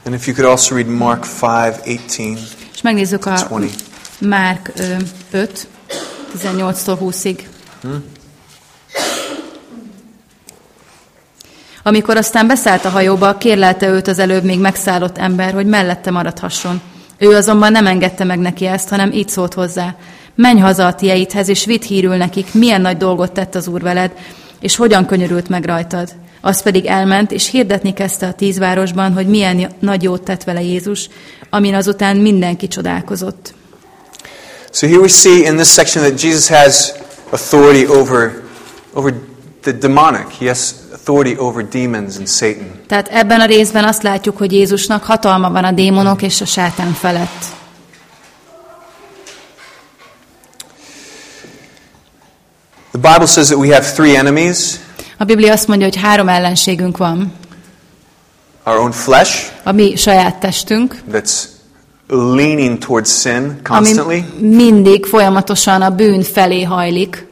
And if you could also read Mark 5 18. És megnézzük a 20. Márk ö, 5, 18-tól 20-ig. Amikor aztán beszállt a hajóba, kérlelte őt az előbb még megszállott ember, hogy mellette maradhasson. Ő azonban nem engedte meg neki ezt, hanem így szólt hozzá. Menj haza a tieidhez, és vidd hírül nekik, milyen nagy dolgot tett az Úr veled, és hogyan könyörült meg rajtad. Az pedig elment, és hirdetni kezdte a tíz városban, hogy milyen nagy jót tett vele Jézus, amin azután mindenki csodálkozott. So here we see in this section that Jesus has authority over, over the demonic. He has authority over demons and Satan. Tehát ebben a részben azt látjuk, hogy Jézusnak hatalma van a démonok és a sátán felett. The Bible says that we have three enemies A Biblia azt mondja, hogy három ellenségünk van. our own flesh, A mi saját testünk, that's leaning towards sin ami constantly, mindig folyamatosan a bűn felé hajlik.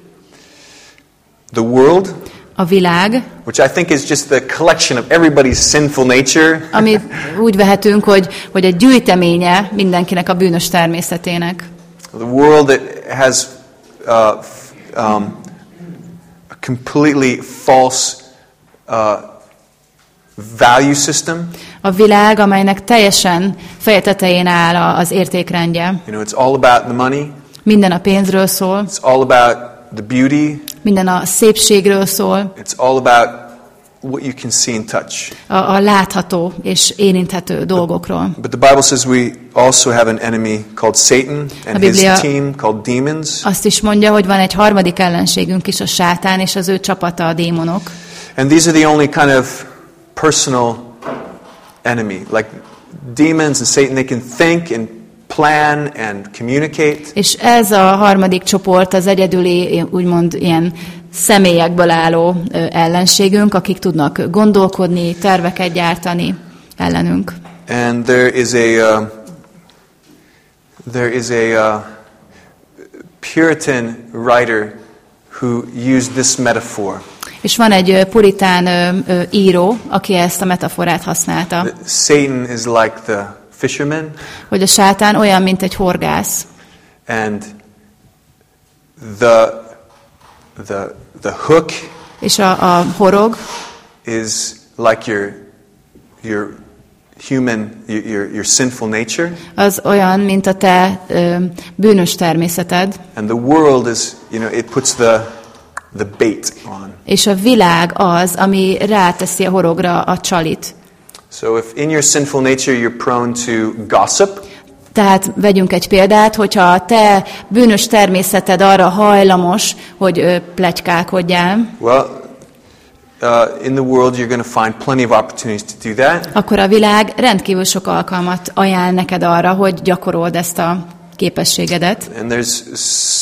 the world, A világ, which I think is just the collection of everybody's sinful nature, amit úgy vehetünk, hogy, hogy egy gyűjteménye mindenkinek a bűnös természetének. the world that has uh, um, completely false uh, value system. A világ, amelynek teljesen feje tetején áll az értékrendje. You know, it's all about the money. Minden a pénzről szól, It's all about the beauty. minden a szépségről szól, It's all about what you can see and touch. a, a látható és érinthető dolgokról. But the Bible says we also have an enemy called Satan and his team called demons. Azt is mondja, hogy van egy harmadik ellenségünk is, a sátán és az ő csapata, a démonok. And these are the only kind of personal enemy. Like demons and Satan, they can think and plan and communicate. És ez a harmadik csoport az egyedüli, úgymond ilyen személyekből álló ellenségünk, akik tudnak gondolkodni, terveket gyártani ellenünk. And there is a uh, there is a uh, Puritan writer who used this metaphor. És van egy puritán ö, ö, író, aki ezt a metaforát használta, Satan is like the fisherman, hogy a sátán olyan, mint egy horgász, and the the the hook és a, a horog is like your your human your your, sinful nature, az olyan, mint a te ö, bűnös természeted, and the world is you know it puts the the bait on. és a világ az, ami ráteszi a horogra a csalit. So if in your sinful nature you're prone to gossip, Tehát vegyünk egy példát, hogyha a te bűnös természeted arra hajlamos, hogy plegykálkodjál, well, uh, in the world you're going to find plenty of opportunities to do that. akkor a világ rendkívül sok alkalmat ajánl neked arra, hogy gyakorold ezt a képességedet. And there's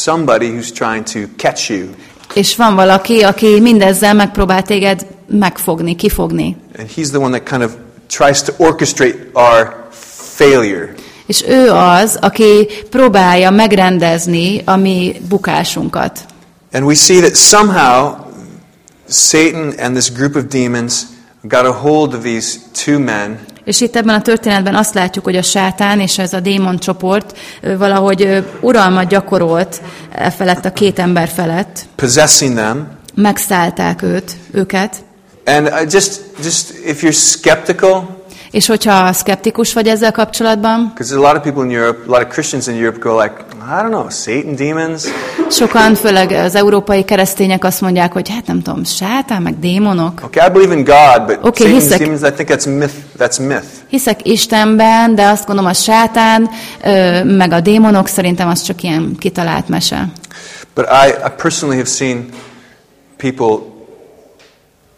somebody who's trying to catch you, És van valaki, aki mindezzel megpróbál téged megfogni, kifogni. and he's the one that kind of tries to orchestrate our failure. És ő az, aki próbálja megrendezni a mi bukásunkat. And we see that somehow Satan and this group of demons got a hold of these two men És itt ebben a történetben azt látjuk, hogy a sátán és ez a démon csoport valahogy uralmat gyakorolt e felett a két ember felett, possessing them. megszállták őt, őket, And just, just if you're skeptical, és hogyha szkeptikus vagy ezzel kapcsolatban, because a lot of people in Europe, a lot of Christians in Europe go like, I don't know, Satan, demons. sokan, főleg az európai keresztények azt mondják, hogy hát nem tudom, sátán, meg démonok. Okay, I believe in God, but Okay, Satan's hiszek- demons, I think that's myth. That's myth. Hiszek Istenben, de azt gondolom a sátán, meg a démonok szerintem az csak ilyen kitalált mese. But I, I personally have seen people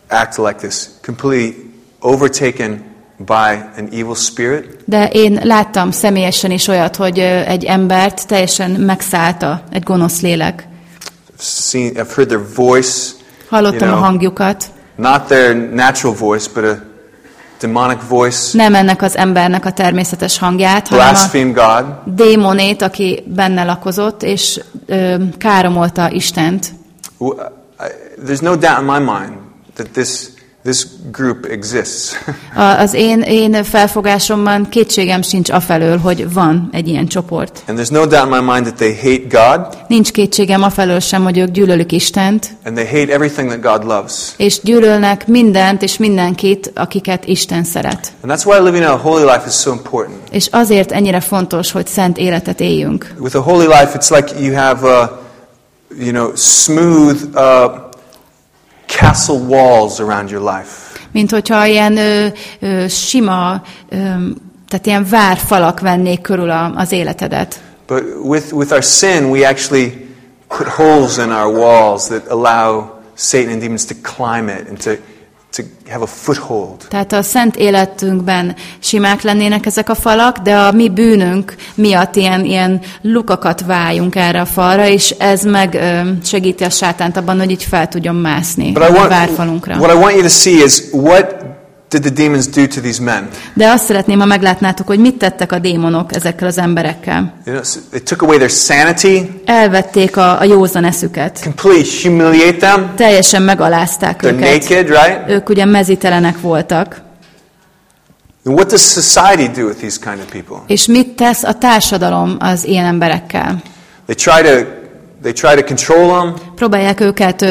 act like this, completely overtaken by an evil spirit. De én láttam személyesen is olyat, hogy egy embert teljesen megszállta egy gonosz lélek. I've seen, I've heard their voice, Hallottam You a know. hangjukat. not their natural voice, but a demonic voice, Nem ennek az embernek a természetes hangját, hanem a God. démonét, aki benne lakozott, és ö, káromolta Istent. There's no doubt in my mind that this, this group exists. A, az én, én felfogásomban kétségem sincs afelől, hogy van egy ilyen csoport. and there's no doubt in my mind that they hate God Nincs kétségem afelől sem, hogy ők gyűlölik Istent, and they hate everything that God loves. és gyűlölnek mindent és mindenkit, akiket Isten szeret. And that's why living a holy life is so important. És azért ennyire fontos, hogy szent életet éljünk. With a holy life, it's like you have, uh, you know, smooth uh, castle walls around your life. Mint hogyha ilyen ö, ö, sima, ö, tehát ilyen várfalak vennék körül a, az életedet. But with, with our sin, we actually put holes in our walls that allow Satan and demons to climb it and to, to have a foothold. Tehát a szent életünkben simák lennének ezek a falak, de a mi bűnünk miatt ilyen, ilyen lukakat váljunk erre a falra, és ez meg segíti a sátánt abban, hogy így fel tudjon mászni But I a want, várfalunkra. what I want you to see is what did the demons do to these men? De azt szeretném, ha meglátnátok, hogy mit tettek a démonok ezekkel az emberekkel. You know, so they took away their sanity, Elvették a, a józan eszüket. completely humiliate them. Teljesen megalázták They're őket. naked, right? Ők ugye mezitelenek voltak. And what does society do with these kind of people? És mit tesz a társadalom az ilyen emberekkel? They try to they try to control them, Próbálják őket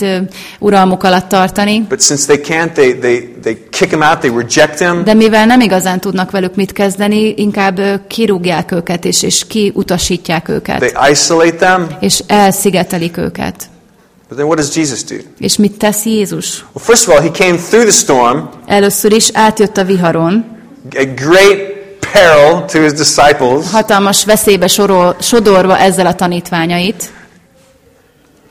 ö, uralmuk alatt tartani, but since they can't, they, they, they kick them out, they reject them, de mivel nem igazán tudnak velük mit kezdeni, inkább kirúgják őket, és, és kiutasítják őket, they isolate them. és elszigetelik őket. But then what does Jesus do? És mit tesz Jézus? Well, first of all, he came through the storm, Először is átjött a viharon, a great peril to his disciples. hatalmas veszélybe sorol, sodorva ezzel a tanítványait.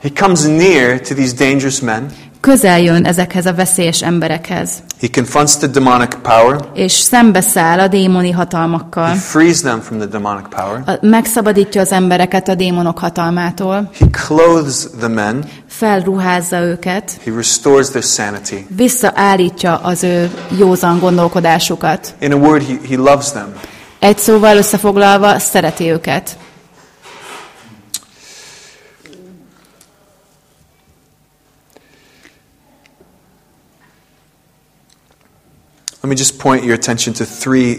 He comes near to these dangerous men. Közel jön ezekhez a veszélyes emberekhez, He confronts the demonic power. és szembeszáll a démoni He hatalmakkal. frees them from the demonic power. A- Megszabadítja az embereket a démonok hatalmától, He clothes the men. felruházza őket, He restores their sanity. visszaállítja az ő józan gondolkodásukat. In a word, he, he loves them. Egy szóval összefoglalva, szereti őket. Let me just point your attention to three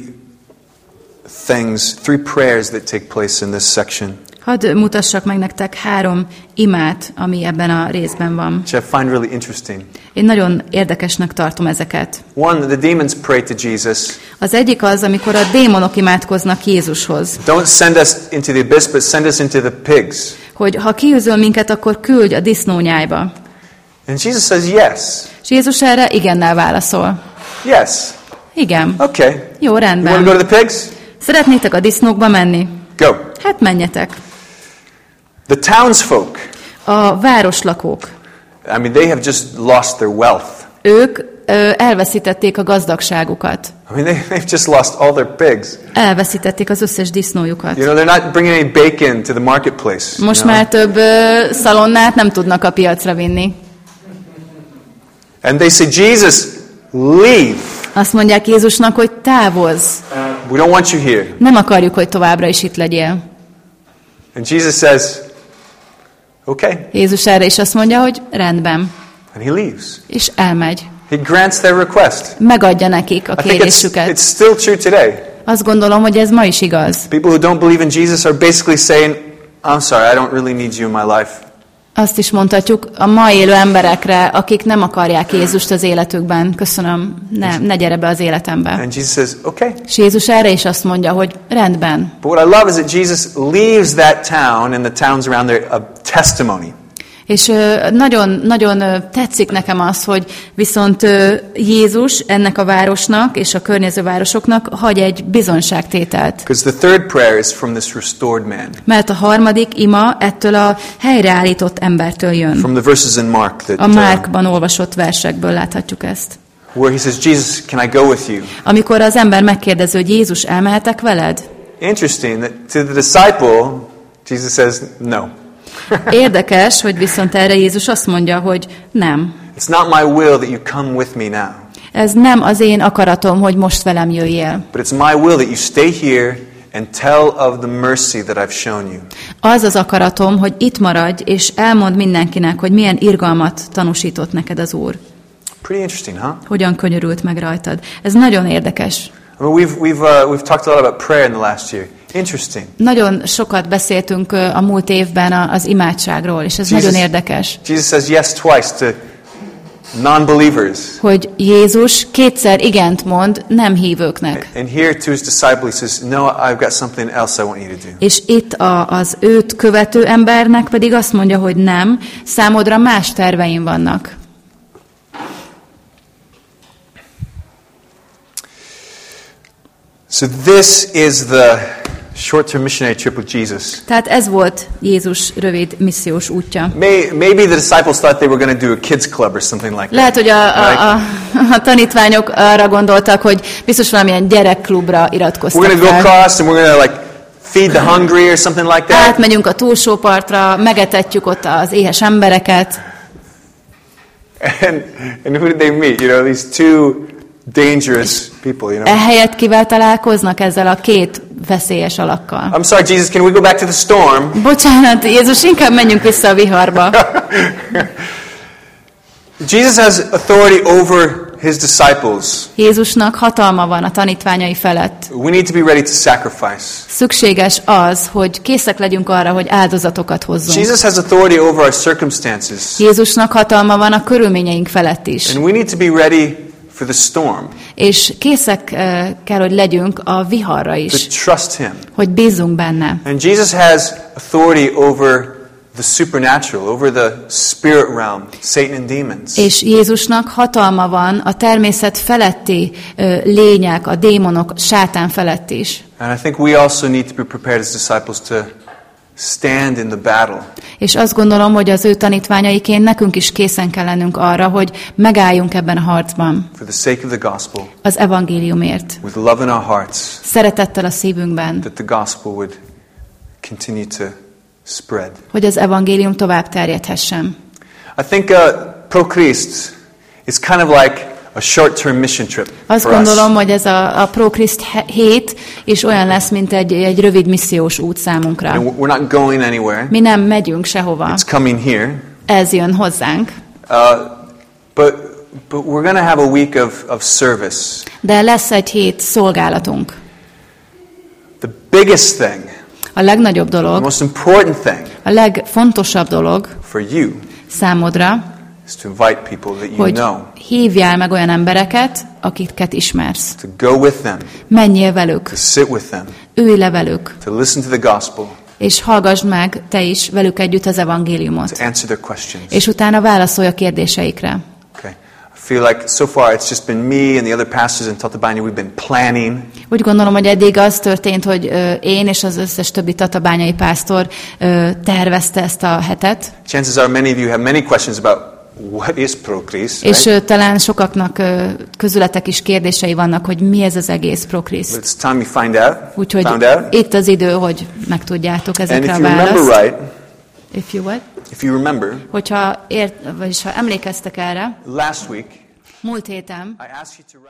things, three prayers that take place in this section, Hadd mutassak meg nektek három imát, ami ebben a részben van. which I find really interesting. Én nagyon érdekesnek tartom ezeket. One, the demons pray to Jesus, Az egyik az, amikor a démonok imádkoznak Jézushoz, Don't send us into the abyss, but send us into the pigs. hogy ha kiűzöl minket, akkor küldj a disznónyájba. And Jesus says, Yes. És Jézus erre igennel válaszol. Yes. Igen. Okay. Jó, You want to rendben. go to the pigs? Szeretnétek a disznókba menni? Go. Hát menjetek. The townsfolk, A városlakók. I mean, they have just lost their wealth. Ők ö, elveszítették a gazdagságukat. I mean, they, they've just lost all their pigs. Elveszítették az összes disznójukat. You know, they're not bringing any bacon to the marketplace. you Most know? már több ö, szalonnát nem tudnak a piacra vinni. And they say, Jesus, leave. Azt mondják Jézusnak, hogy távozz. We don't want you here. Nem akarjuk, hogy továbbra is itt legyél. And Jesus says, okay. Jézus erre is azt mondja, hogy rendben. And he leaves. És elmegy. He grants their request. Megadja nekik a think it's, kérésüket. it's still true today. Azt gondolom, hogy ez ma is igaz. People who don't believe in Jesus are basically saying, I'm sorry, I don't really need you in my life. Azt is mondhatjuk a ma élő emberekre, akik nem akarják Jézust az életükben. Köszönöm, ne, ne gyere be az életembe. And Jesus says, okay. És Jézus erre is azt mondja, hogy rendben. But what I love is that Jesus leaves that town and the towns around there a testimony. És nagyon, nagyon tetszik nekem az, hogy viszont Jézus ennek a városnak és a környező városoknak hagy egy bizonságtételt. The third prayer is from this restored man. Mert a harmadik ima ettől a helyreállított embertől jön. From the verses in Mark that, A uh, Márkban olvasott versekből láthatjuk ezt. where he says, Jesus, can I go with you? Amikor az ember megkérdezi, hogy Jézus, elmehetek veled? Interesting that to the disciple, Jesus says, no. Érdekes, hogy viszont erre Jézus azt mondja, hogy nem. It's not my will that you come with me now, Ez nem az én akaratom, hogy most velem jöjjél. but it's my will that you stay here and tell of the mercy that I've shown you. Az az akaratom, hogy itt maradj, és elmond mindenkinek, hogy milyen irgalmat tanúsított neked az Úr. Pretty interesting, huh? Hogyan könyörült meg rajtad. Ez nagyon érdekes. I mean, we've, we've, uh, we've talked a lot about prayer in the last year. Interesting. Nagyon sokat beszéltünk a múlt évben az imádságról, és ez Jesus- nagyon érdekes. Jesus says yes twice to non-believers. Hogy Jézus kétszer igent mond nem hívőknek. And here to his disciple, he says, no, I've got something else I want you to do. És itt a, az őt követő embernek pedig azt mondja, hogy nem, számodra más terveim vannak. So this is the short-term missionary trip with Jesus. Tehát ez volt Jézus rövid missziós útja. May, maybe the disciples thought they were going to do a kids club or something like that. Lehet, hogy a, a, a, a tanítványok arra gondoltak, hogy biztos valamilyen gyerekklubra We're iratkoztak going to go across and we're going to like feed the hungry or something like that. Átmegyünk a túlsó partra, megetetjük ott az éhes embereket. And, and who did they meet? You know, these two dangerous people, you know. Ehelyett kivel találkoznak ezzel a két veszélyes alakkal? I'm sorry, Jesus, can we go back to the storm? Bocsánat, Jézus, inkább menjünk vissza a viharba. Jesus has authority over his disciples. Jézusnak hatalma van a tanítványai felett. We need to be ready to sacrifice. Szükséges az, hogy készek legyünk arra, hogy áldozatokat hozzunk. Jesus has authority over our circumstances. Jézusnak hatalma van a körülményeink felett is. And we need to be ready for the storm, És készek eh, kell, hogy legyünk a viharra to is, trust him. hogy bízzunk benne. And Jesus has authority over the supernatural, over the spirit realm, Satan and demons. És Jézusnak hatalma van a természet feletti ö, lények, a démonok, sátán felett is. And I think we also need to be prepared as disciples to stand in the battle. És azt gondolom, hogy az ő tanítványaiként nekünk is készen kell lennünk arra, hogy megálljunk ebben a harcban. For the sake of the gospel, Az evangéliumért. with love in our hearts, Szeretettel a szívünkben, that the gospel would continue to spread. hogy az evangélium tovább terjedhessen. I think uh, Pro Christ is kind of like a short-term mission trip Azt for us. gondolom, hogy ez a, a ProChrist hét is olyan lesz, mint egy, egy rövid missziós út számunkra. And we're not going anywhere. Mi nem megyünk sehova. It's coming here. Ez jön hozzánk. Uh, but, but we're going to have a week of, of service. De lesz egy hét szolgálatunk. The biggest thing, A legnagyobb the dolog, most important thing a legfontosabb dolog for you számodra, is to invite people that you hogy know, hívjál meg olyan embereket, akiket ismersz. to go with them, Menjél velük, to sit with them, ülj le velük, to listen to the gospel, és hallgass meg te is velük együtt az evangéliumot. to answer their questions. És utána válaszolj a kérdéseikre. Okay. I feel like so far it's just been me and the other pastors in Tatabánya. We've been planning. Úgy gondolom, hogy eddig az történt, hogy ö, én és az összes többi tatabányai pásztor ö, tervezte ezt a hetet, Chances are many of you have many questions about what is Procris, és right? ö, talán sokaknak közületek is kérdései vannak, hogy mi ez az egész Prochrist. it's time you find out. Úgyhogy Found out. itt az idő, hogy megtudjátok And ezekre if a you remember választ. right, If you what? if you remember, Hogyha ért, vagyis ha emlékeztek erre, last week múlt héten I asked you to write.